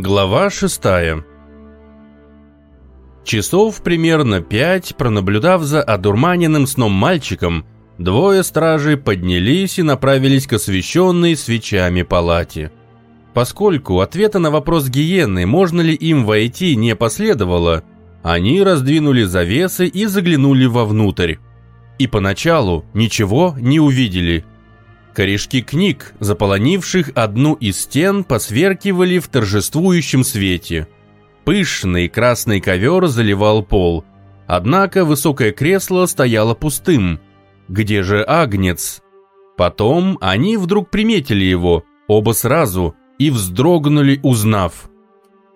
Глава шестая Часов примерно пять, пронаблюдав за одурманенным сном мальчиком, двое стражей поднялись и направились к освещенной свечами палате. Поскольку ответа на вопрос гиены, можно ли им войти, не последовало, они раздвинули завесы и заглянули вовнутрь. И поначалу ничего не увидели – Корешки книг, заполонивших одну из стен, посверкивали в торжествующем свете. Пышный красный ковер заливал пол. Однако высокое кресло стояло пустым. Где же Агнец? Потом они вдруг приметили его, оба сразу, и вздрогнули, узнав.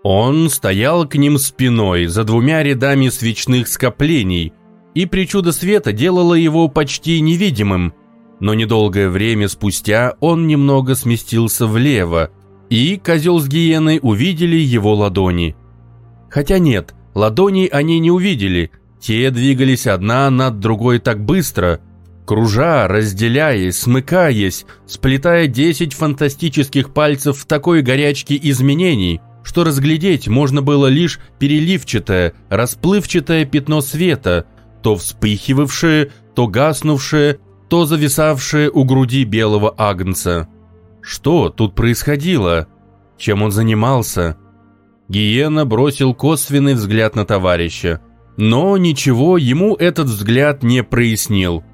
Он стоял к ним спиной, за двумя рядами свечных скоплений, и причуда света делала его почти невидимым – но недолгое время спустя он немного сместился влево, и козел с гиеной увидели его ладони. Хотя нет, ладоней они не увидели, те двигались одна над другой так быстро, кружа, разделяясь, смыкаясь, сплетая десять фантастических пальцев в такой горячке изменений, что разглядеть можно было лишь переливчатое, расплывчатое пятно света, то вспыхивавшее, то гаснувшее, то зависавшее у груди белого агнца. Что тут происходило? Чем он занимался? Гиена бросил косвенный взгляд на товарища, но ничего ему этот взгляд не прояснил.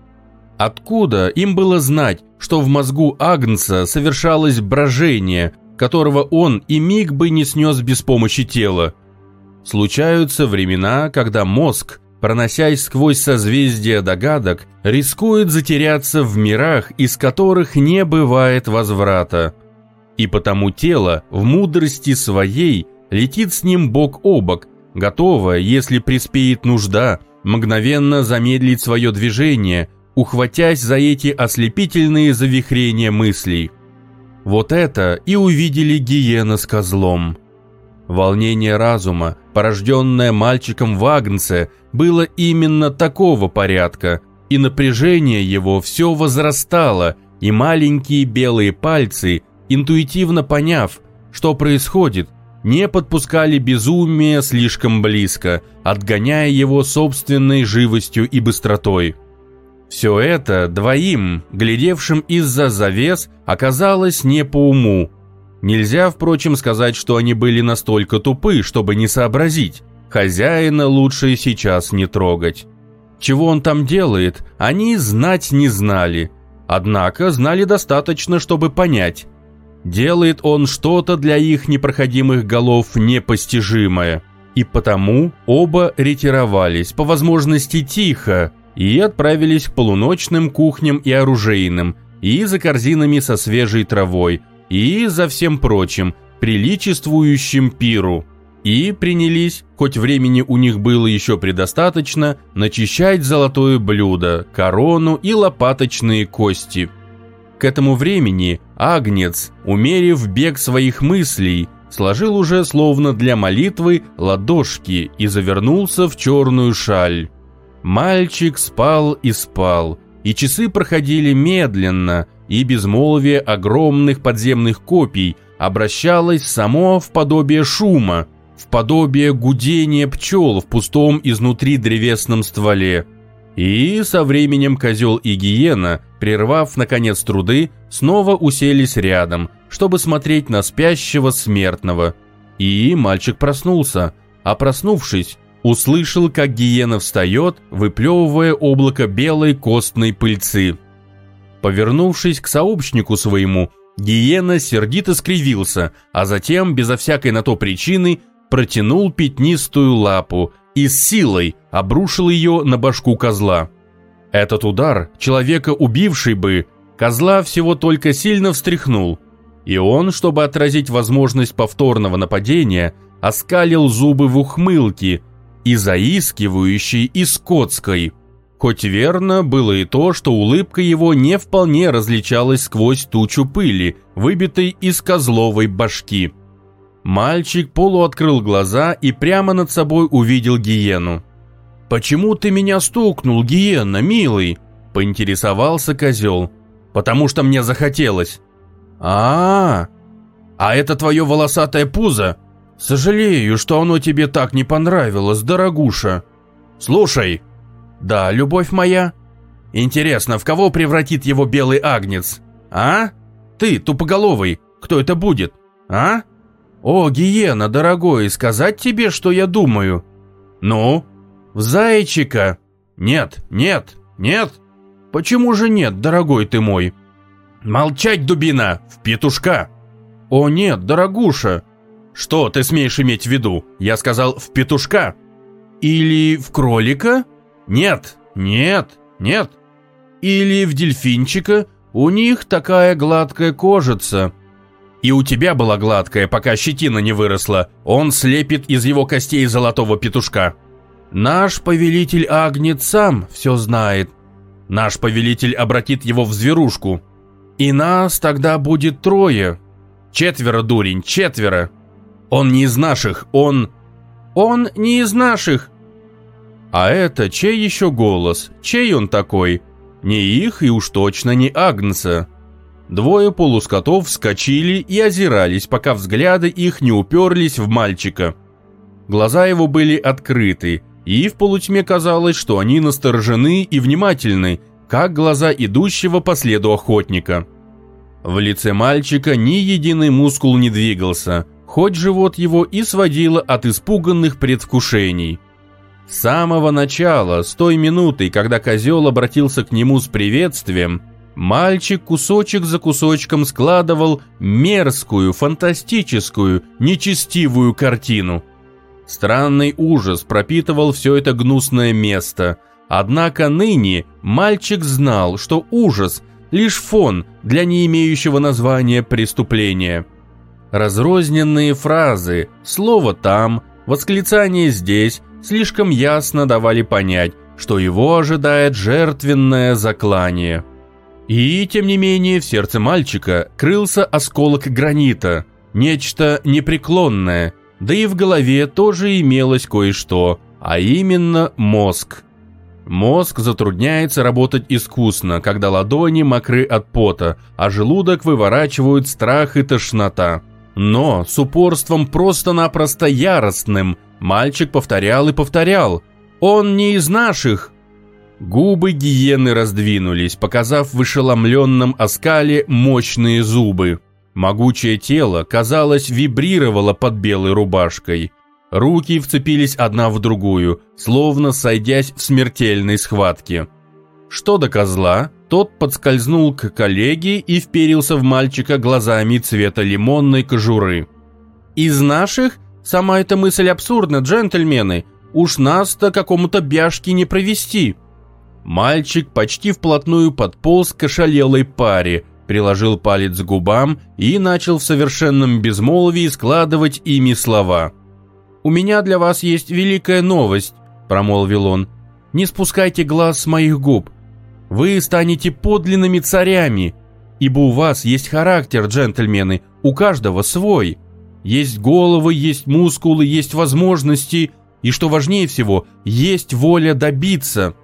Откуда им было знать, что в мозгу Агнца совершалось брожение, которого он и миг бы не снес без помощи тела? Случаются времена, когда мозг проносясь сквозь созвездия догадок, рискует затеряться в мирах, из которых не бывает возврата. И потому тело в мудрости своей летит с ним бок о бок, готово, если приспеет нужда, мгновенно замедлить свое движение, ухватясь за эти ослепительные завихрения мыслей. Вот это и увидели гиена с козлом. Волнение разума, порожденное мальчиком в Агнце, было именно такого порядка, и напряжение его все возрастало, и маленькие белые пальцы, интуитивно поняв, что происходит, не подпускали безумие слишком близко, отгоняя его собственной живостью и быстротой. Все это двоим, глядевшим из-за завес, оказалось не по уму, Нельзя, впрочем, сказать, что они были настолько тупы, чтобы не сообразить. Хозяина лучше сейчас не трогать. Чего он там делает, они знать не знали. Однако знали достаточно, чтобы понять. Делает он что-то для их непроходимых голов непостижимое. И потому оба ретировались, по возможности тихо, и отправились к полуночным кухням и оружейным, и за корзинами со свежей травой – и за всем прочим, приличествующим пиру. И принялись, хоть времени у них было еще предостаточно, начищать золотое блюдо, корону и лопаточные кости. К этому времени Агнец, умерив бег своих мыслей, сложил уже словно для молитвы ладошки и завернулся в черную шаль. Мальчик спал и спал, и часы проходили медленно – и безмолвие огромных подземных копий обращалось само в подобие шума, в подобие гудения пчел в пустом изнутри древесном стволе. И со временем козел и гиена, прервав наконец труды, снова уселись рядом, чтобы смотреть на спящего смертного. И мальчик проснулся, а проснувшись, услышал, как гиена встает, выплевывая облако белой костной пыльцы. Повернувшись к сообщнику своему, Гиена сердито скривился, а затем, безо всякой на то причины, протянул пятнистую лапу и с силой обрушил ее на башку козла. Этот удар, человека убивший бы, козла всего только сильно встряхнул, и он, чтобы отразить возможность повторного нападения, оскалил зубы в ухмылке, и заискивающей, и скотской – Хоть верно было и то, что улыбка его не вполне различалась сквозь тучу пыли, выбитой из козловой башки. Мальчик полуоткрыл глаза и прямо над собой увидел гиену. «Почему ты меня стукнул, гиена, милый?» – поинтересовался козел. «Потому что мне захотелось». А, -а, а А это твое волосатое пузо?» Сожалею, что оно тебе так не понравилось, дорогуша. Слушай. Да, любовь моя. Интересно, в кого превратит его белый агнец? А? Ты, тупоголовый, кто это будет? А? О, гиена, дорогой, сказать тебе, что я думаю? Ну? В зайчика. Нет, нет, нет. Почему же нет, дорогой ты мой? Молчать, дубина, в петушка. О нет, дорогуша, что ты смеешь иметь в виду? Я сказал в петушка. Или в кролика? Нет, нет, нет. Или в дельфинчика? У них такая гладкая кожица. И у тебя была гладкая, пока щетина не выросла. Он слепит из его костей золотого петушка. Наш повелитель Агнец сам все знает. Наш повелитель обратит его в зверушку. И нас тогда будет трое. Четверо, дурень, четверо. Он не из наших, он... Он не из наших. А это чей еще голос? Чей он такой? Не их и уж точно не Агнца. Двое полускотов вскочили и озирались, пока взгляды их не уперлись в мальчика. Глаза его были открыты, и в полутьме казалось, что они насторожены и внимательны, как глаза идущего по следу охотника. В лице мальчика ни единый мускул не двигался – хоть живот его и сводило от испуганных предвкушений. С самого начала, с той минуты, когда козел обратился к нему с приветствием, мальчик кусочек за кусочком складывал мерзкую, фантастическую, нечестивую картину. Странный ужас пропитывал все это гнусное место, однако ныне мальчик знал, что ужас – лишь фон для не имеющего названия преступления – Разрозненные фразы, слово там, восклицание здесь слишком ясно давали понять, что его ожидает жертвенное заклание. И, тем не менее, в сердце мальчика крылся осколок гранита, нечто непреклонное, да и в голове тоже имелось кое-что, а именно мозг. Мозг затрудняется работать искусно, когда ладони мокры от пота, а желудок выворачивают страх и тошнота. Но с упорством просто-напросто яростным мальчик повторял и повторял «Он не из наших!» Губы гиены раздвинулись, показав в ошеломленном оскале мощные зубы. Могучее тело, казалось, вибрировало под белой рубашкой. Руки вцепились одна в другую, словно сойдясь в смертельной схватке. Что до козла, тот подскользнул к коллеге и вперился в мальчика глазами цвета лимонной кожуры. «Из наших? Сама эта мысль абсурдна, джентльмены. Уж нас-то какому-то бяшке не провести». Мальчик почти вплотную подполз к ошалелой паре, приложил палец к губам и начал в совершенном безмолвии складывать ими слова. «У меня для вас есть великая новость», – промолвил он. «Не спускайте глаз с моих губ. Вы станете подлинными царями, ибо у вас есть характер, джентльмены, у каждого свой. Есть головы, есть мускулы, есть возможности, и, что важнее всего, есть воля добиться.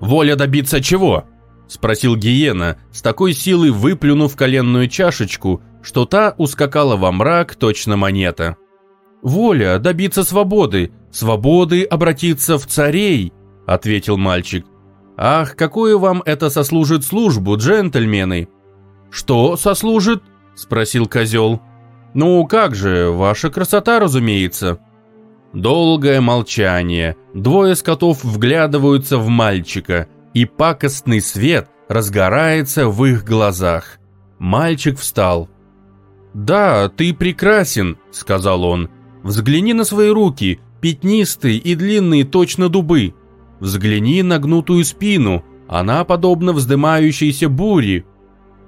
Воля добиться чего? Спросил Гиена, с такой силой выплюнув коленную чашечку, что та ускакала во мрак точно монета. «Воля добиться свободы, свободы обратиться в царей», — ответил мальчик. «Ах, какую вам это сослужит службу, джентльмены?» «Что сослужит?» – спросил козел. «Ну как же, ваша красота, разумеется». Долгое молчание. Двое скотов вглядываются в мальчика, и пакостный свет разгорается в их глазах. Мальчик встал. «Да, ты прекрасен», — сказал он. «Взгляни на свои руки, пятнистые и длинные точно дубы. Взгляни на гнутую спину, она подобна вздымающейся буре.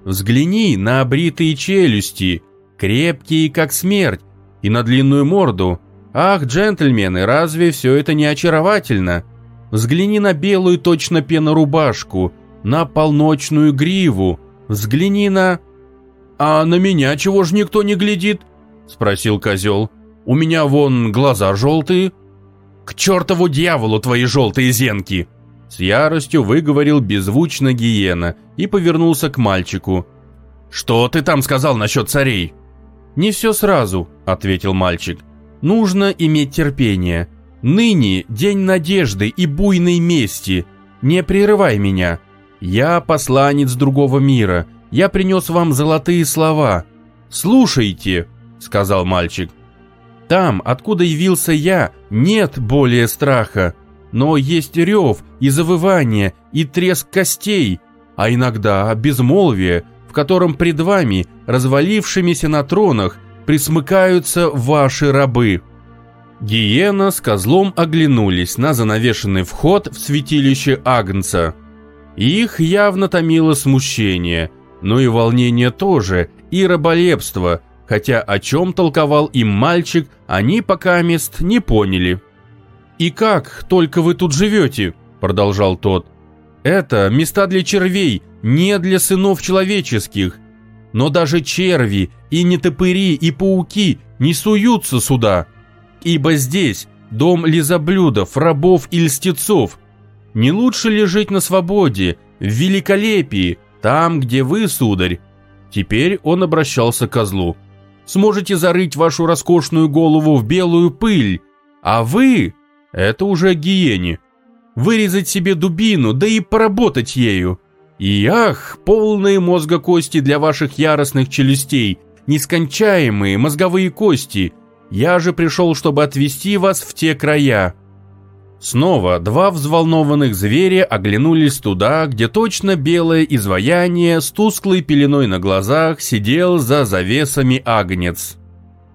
Взгляни на обритые челюсти, крепкие как смерть, и на длинную морду. Ах, джентльмены, разве все это не очаровательно? Взгляни на белую точно пенорубашку, на полночную гриву, взгляни на... «А на меня чего ж никто не глядит?» — спросил козел. «У меня вон глаза желтые». «К чертову дьяволу твои желтые зенки!» С яростью выговорил беззвучно гиена и повернулся к мальчику. «Что ты там сказал насчет царей?» «Не все сразу», — ответил мальчик. Нужно иметь терпение. Ныне день надежды и буйной мести. Не прерывай меня. Я посланец другого мира. Я принес вам золотые слова. Слушайте, сказал мальчик. Там, откуда явился я, нет более страха. Но есть рев и завывание, и треск костей, а иногда безмолвие, котором пред вами, развалившимися на тронах, присмыкаются ваши рабы». Гиена с козлом оглянулись на занавешенный вход в святилище Агнца. Их явно томило смущение, но и волнение тоже, и раболепство, хотя о чем толковал им мальчик, они пока мест не поняли. «И как только вы тут живете?» – продолжал тот. «Это места для червей, не для сынов человеческих. Но даже черви, и нетопыри, и пауки не суются сюда, ибо здесь дом лизоблюдов, рабов и льстецов. Не лучше ли жить на свободе, в великолепии, там, где вы, сударь?» Теперь он обращался к козлу. «Сможете зарыть вашу роскошную голову в белую пыль, а вы это уже гиене. Вырезать себе дубину, да и поработать ею. И ах, полные мозга кости для ваших яростных челюстей, нескончаемые мозговые кости. Я же пришел, чтобы отвести вас в те края. Снова два взволнованных зверя оглянулись туда, где точно белое изваяние с тусклой пеленой на глазах сидел за завесами агнец.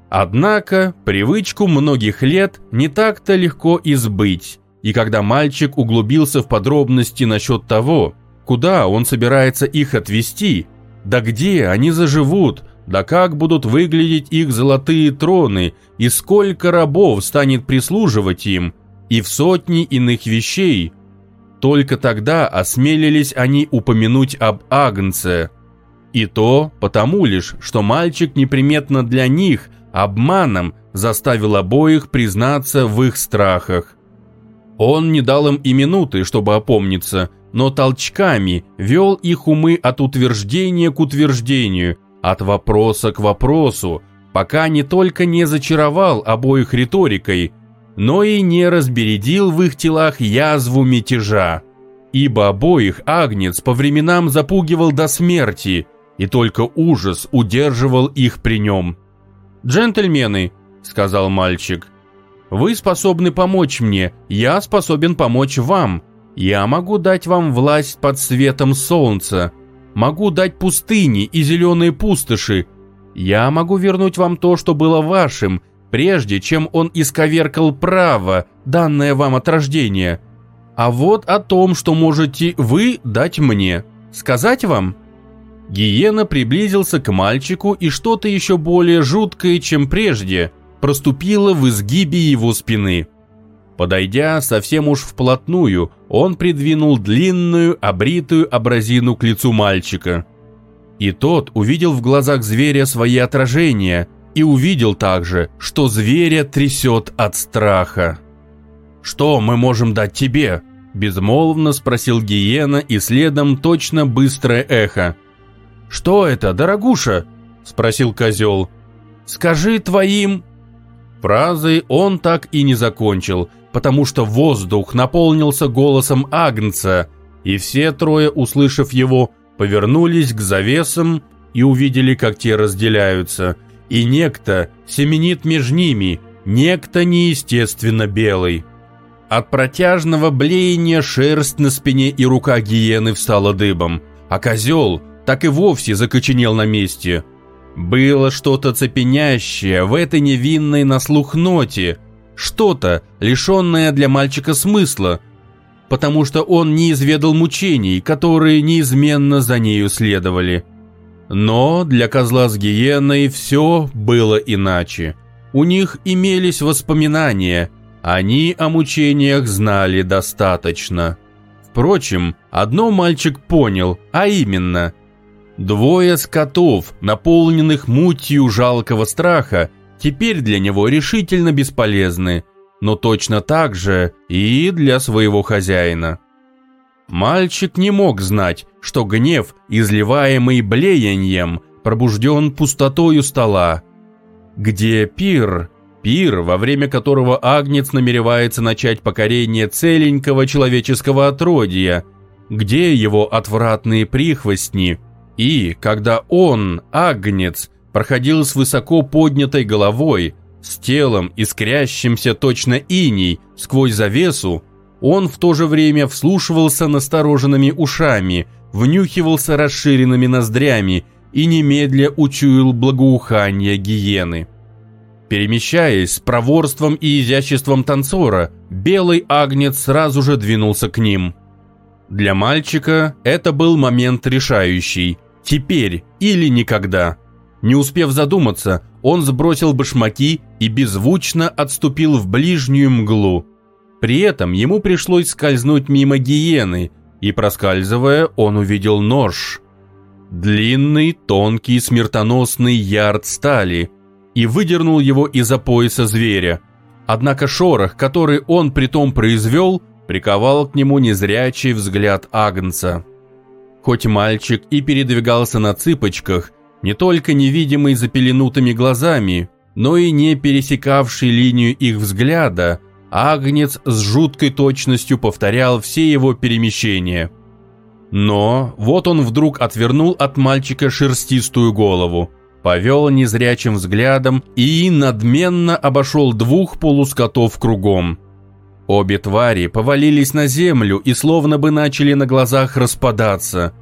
Однако привычку многих лет не так-то легко избыть, и когда мальчик углубился в подробности насчет того, куда он собирается их отвезти, да где они заживут, да как будут выглядеть их золотые троны, и сколько рабов станет прислуживать им, и в сотни иных вещей, только тогда осмелились они упомянуть об Агнце. И то потому лишь, что мальчик неприметно для них – обманом заставил обоих признаться в их страхах. Он не дал им и минуты, чтобы опомниться, но толчками вел их умы от утверждения к утверждению, от вопроса к вопросу, пока не только не зачаровал обоих риторикой, но и не разбередил в их телах язву мятежа. Ибо обоих Агнец по временам запугивал до смерти, и только ужас удерживал их при нем. «Джентльмены», — сказал мальчик, — «вы способны помочь мне, я способен помочь вам. Я могу дать вам власть под светом солнца, могу дать пустыни и зеленые пустоши. Я могу вернуть вам то, что было вашим, прежде чем он исковеркал право, данное вам от рождения. А вот о том, что можете вы дать мне. Сказать вам?» Гиена приблизился к мальчику, и что-то еще более жуткое, чем прежде, проступило в изгибе его спины. Подойдя совсем уж вплотную, он придвинул длинную, обритую абразину к лицу мальчика. И тот увидел в глазах зверя свои отражения, и увидел также, что зверя трясет от страха. «Что мы можем дать тебе?» – безмолвно спросил Гиена, и следом точно быстрое эхо – «Что это, дорогуша?» – спросил козел. «Скажи твоим...» Фразы он так и не закончил, потому что воздух наполнился голосом Агнца, и все трое, услышав его, повернулись к завесам и увидели, как те разделяются, и некто семенит между ними, некто неестественно белый. От протяжного блеяния шерсть на спине и рука гиены встала дыбом, а козел – так и вовсе закоченел на месте. Было что-то цепенящее в этой невинной на слух ноте, что-то, лишенное для мальчика смысла, потому что он не изведал мучений, которые неизменно за нею следовали. Но для козла с гиеной все было иначе. У них имелись воспоминания, они о мучениях знали достаточно. Впрочем, одно мальчик понял, а именно – Двое скотов, наполненных мутью жалкого страха, теперь для него решительно бесполезны, но точно так же и для своего хозяина. Мальчик не мог знать, что гнев, изливаемый блеянием, пробужден пустотою стола. Где пир? Пир, во время которого Агнец намеревается начать покорение целенького человеческого отродья. Где его отвратные прихвостни? И, когда он, Агнец, проходил с высоко поднятой головой, с телом, искрящимся точно иней, сквозь завесу, он в то же время вслушивался настороженными ушами, внюхивался расширенными ноздрями и немедля учуял благоухание гиены. Перемещаясь с проворством и изяществом танцора, белый агнец сразу же двинулся к ним. Для мальчика это был момент решающий. Теперь или никогда. Не успев задуматься, он сбросил башмаки и беззвучно отступил в ближнюю мглу. При этом ему пришлось скользнуть мимо гиены, и, проскальзывая, он увидел нож. Длинный, тонкий, смертоносный ярд стали, и выдернул его из-за пояса зверя. Однако шорох, который он притом произвел, приковал к нему незрячий взгляд Агнца. Хоть мальчик и передвигался на цыпочках, не только невидимый за пеленутыми глазами, но и не пересекавший линию их взгляда, Агнец с жуткой точностью повторял все его перемещения. Но вот он вдруг отвернул от мальчика шерстистую голову, повел незрячим взглядом и надменно обошел двух полускотов кругом. Обе твари повалились на землю и словно бы начали на глазах распадаться –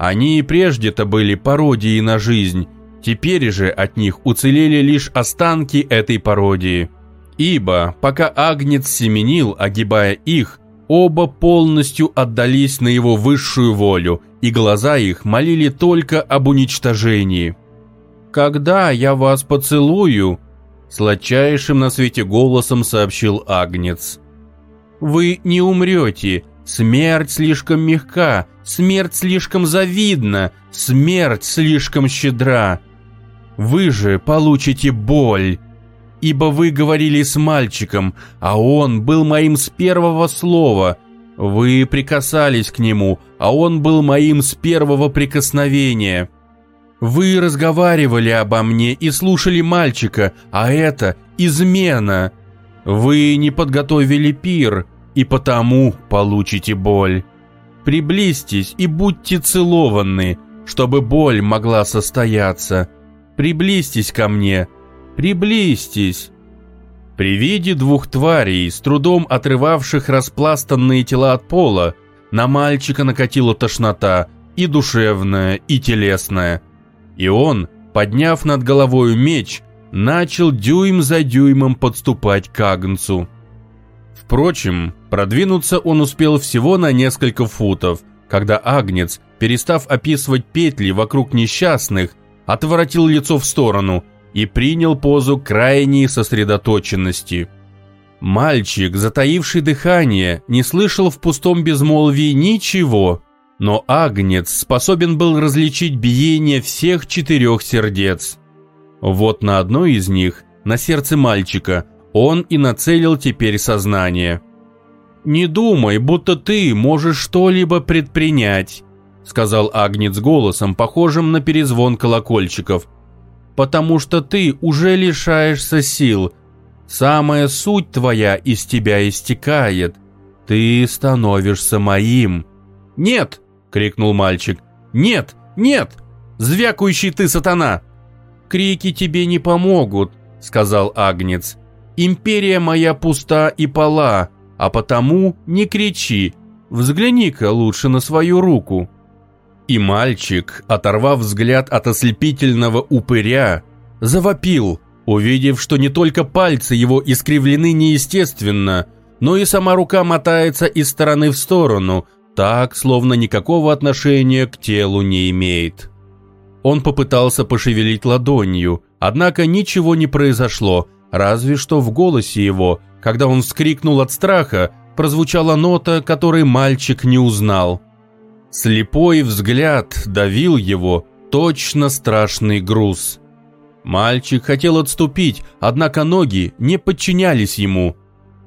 они и прежде-то были пародией на жизнь, теперь же от них уцелели лишь останки этой пародии. Ибо, пока Агнец семенил, огибая их, оба полностью отдались на его высшую волю, и глаза их молили только об уничтожении. «Когда я вас поцелую?» – сладчайшим на свете голосом сообщил Агнец. «Вы не умрете, Смерть слишком мягка, смерть слишком завидна, смерть слишком щедра. Вы же получите боль, ибо вы говорили с мальчиком, а он был моим с первого слова. Вы прикасались к нему, а он был моим с первого прикосновения. Вы разговаривали обо мне и слушали мальчика, а это измена. Вы не подготовили пир, и потому получите боль. Приблизьтесь и будьте целованы, чтобы боль могла состояться. Приблизьтесь ко мне, приблизьтесь. При виде двух тварей, с трудом отрывавших распластанные тела от пола, на мальчика накатила тошнота, и душевная, и телесная. И он, подняв над головой меч, начал дюйм за дюймом подступать к Агнцу. Впрочем, продвинуться он успел всего на несколько футов, когда Агнец, перестав описывать петли вокруг несчастных, отворотил лицо в сторону и принял позу крайней сосредоточенности. Мальчик, затаивший дыхание, не слышал в пустом безмолвии ничего, но Агнец способен был различить биение всех четырех сердец. Вот на одно из них, на сердце мальчика, он и нацелил теперь сознание. «Не думай, будто ты можешь что-либо предпринять», сказал Агнец голосом, похожим на перезвон колокольчиков. «Потому что ты уже лишаешься сил. Самая суть твоя из тебя истекает. Ты становишься моим». «Нет!» — крикнул мальчик. «Нет! Нет! Звякающий ты сатана!» «Крики тебе не помогут», — сказал Агнец. Империя моя пуста и пола, а потому не кричи, взгляни-ка лучше на свою руку». И мальчик, оторвав взгляд от ослепительного упыря, завопил, увидев, что не только пальцы его искривлены неестественно, но и сама рука мотается из стороны в сторону, так, словно никакого отношения к телу не имеет. Он попытался пошевелить ладонью, однако ничего не произошло, Разве что в голосе его, когда он вскрикнул от страха, прозвучала нота, которой мальчик не узнал. Слепой взгляд давил его, точно страшный груз. Мальчик хотел отступить, однако ноги не подчинялись ему.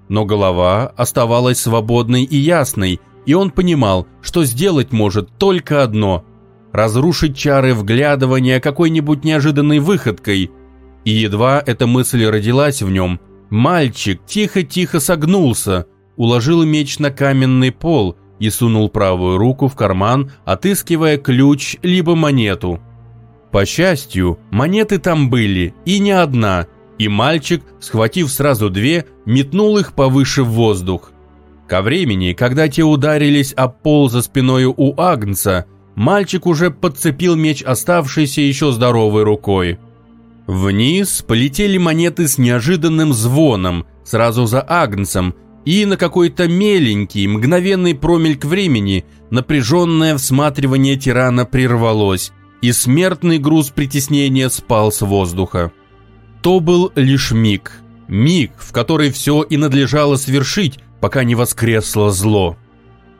Но голова оставалась свободной и ясной, и он понимал, что сделать может только одно – разрушить чары вглядывания какой-нибудь неожиданной выходкой – И едва эта мысль родилась в нем, мальчик тихо-тихо согнулся, уложил меч на каменный пол и сунул правую руку в карман, отыскивая ключ либо монету. По счастью, монеты там были, и не одна, и мальчик, схватив сразу две, метнул их повыше в воздух. Ко времени, когда те ударились о пол за спиною у Агнца, мальчик уже подцепил меч оставшейся еще здоровой рукой. Вниз полетели монеты с неожиданным звоном, сразу за Агнцем, и на какой-то меленький, мгновенный промельк времени напряженное всматривание тирана прервалось, и смертный груз притеснения спал с воздуха. То был лишь миг, миг, в который все и надлежало свершить, пока не воскресло зло.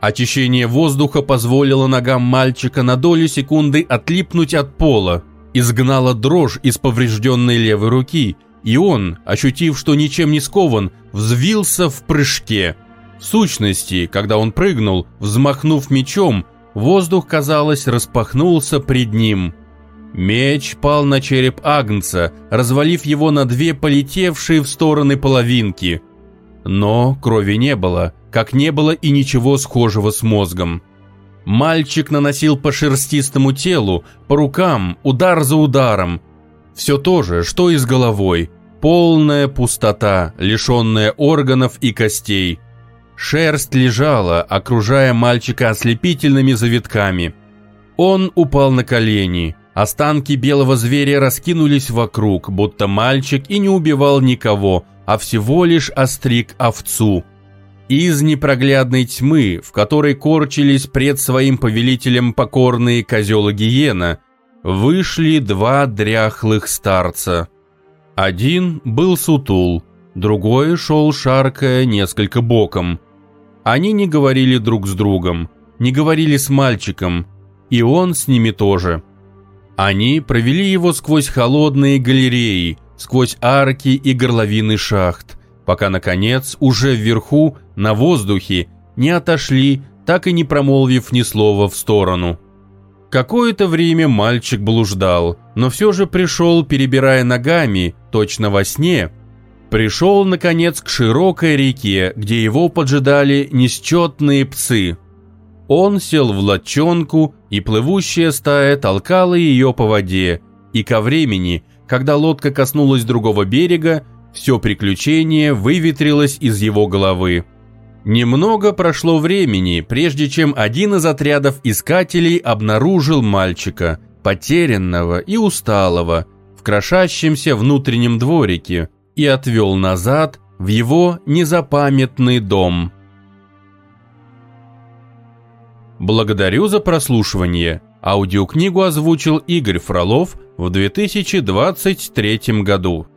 Очищение воздуха позволило ногам мальчика на долю секунды отлипнуть от пола, изгнало дрожь из поврежденной левой руки, и он, ощутив, что ничем не скован, взвился в прыжке. В сущности, когда он прыгнул, взмахнув мечом, воздух, казалось, распахнулся пред ним. Меч пал на череп Агнца, развалив его на две полетевшие в стороны половинки – но крови не было, как не было и ничего схожего с мозгом. Мальчик наносил по шерстистому телу, по рукам, удар за ударом. Все то же, что и с головой. Полная пустота, лишенная органов и костей. Шерсть лежала, окружая мальчика ослепительными завитками. Он упал на колени. Останки белого зверя раскинулись вокруг, будто мальчик и не убивал никого, а всего лишь остриг овцу. Из непроглядной тьмы, в которой корчились пред своим повелителем покорные козелы гиена, вышли два дряхлых старца. Один был сутул, другой шел шаркая несколько боком. Они не говорили друг с другом, не говорили с мальчиком, и он с ними тоже. Они провели его сквозь холодные галереи, сквозь арки и горловины шахт, пока, наконец, уже вверху, на воздухе, не отошли, так и не промолвив ни слова в сторону. Какое-то время мальчик блуждал, но все же пришел, перебирая ногами, точно во сне. Пришел, наконец, к широкой реке, где его поджидали несчетные псы. Он сел в лодчонку, и плывущая стая толкала ее по воде, и ко времени, когда лодка коснулась другого берега, все приключение выветрилось из его головы. Немного прошло времени, прежде чем один из отрядов искателей обнаружил мальчика, потерянного и усталого, в крошащемся внутреннем дворике, и отвел назад в его незапамятный дом. Благодарю за прослушивание. Аудиокнигу озвучил Игорь Фролов в 2023 году.